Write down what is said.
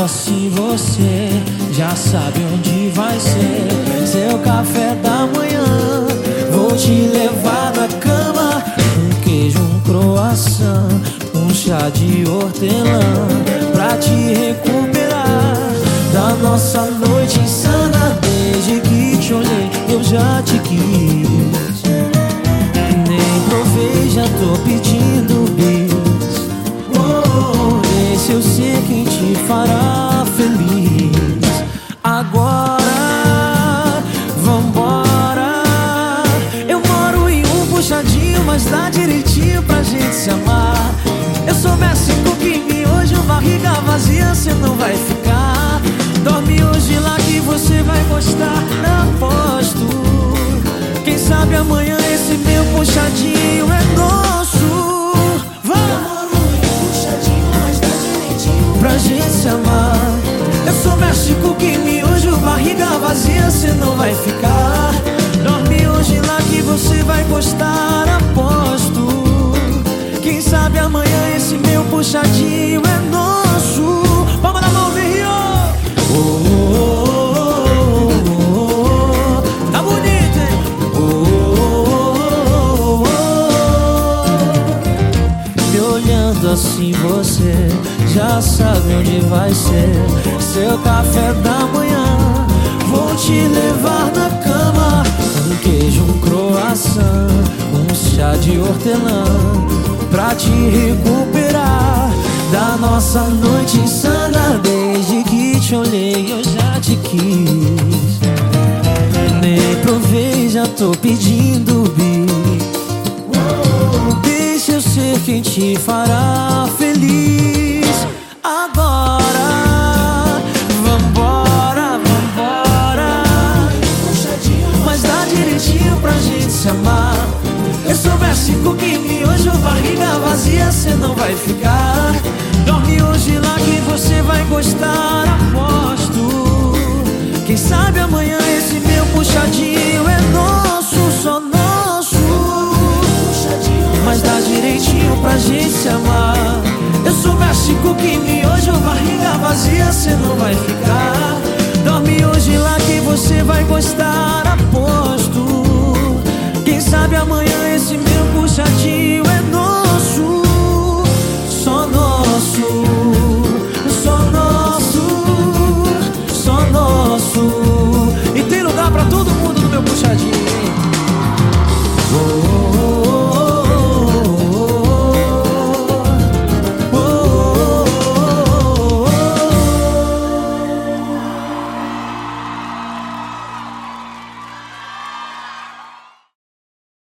doce você já sabe onde vai ser. Seu café da manhã Vou te levar na cama. Um queijo, um croissant Um chá de hortelã Pra te recuperar Da nossa noite insana. Desde que te olhei eu já te quis. Nem provei, já tô pedindo beijo Eu sou Messi Cookie, hoje barriga vazia, cê não vai ficar. Dorme hoje lá que você vai gostar, aposto. Quem sabe amanhã esse meu puxadinho é nosso. Vamos! puxadinho, mas direitinho pra gente se amar. Eu sou México que me hoje barriga vazia, cê não vai ficar. Puxadinho é nosso. Vamos na mão, Rio! Oh, oh, oh, oh, oh. Tá bonito, hein? Oh, oh, oh, oh. Me olhando assim você já sabe onde vai ser Seu café da manhã Vou te levar na cama Um queijo, um croissant Um chá de hortelã Pra te recuperar Nossa noite insana Desde que te olhei eu já te quis. Nem provei, já tô pedindo bis Deixa eu ser quem te fará feliz. Agora Vambora, vambora. Mas dá direitinho pra gente se amar. Eu sou Messi Cookie, hoje barriga vazia Cê não vai ficar vai ficar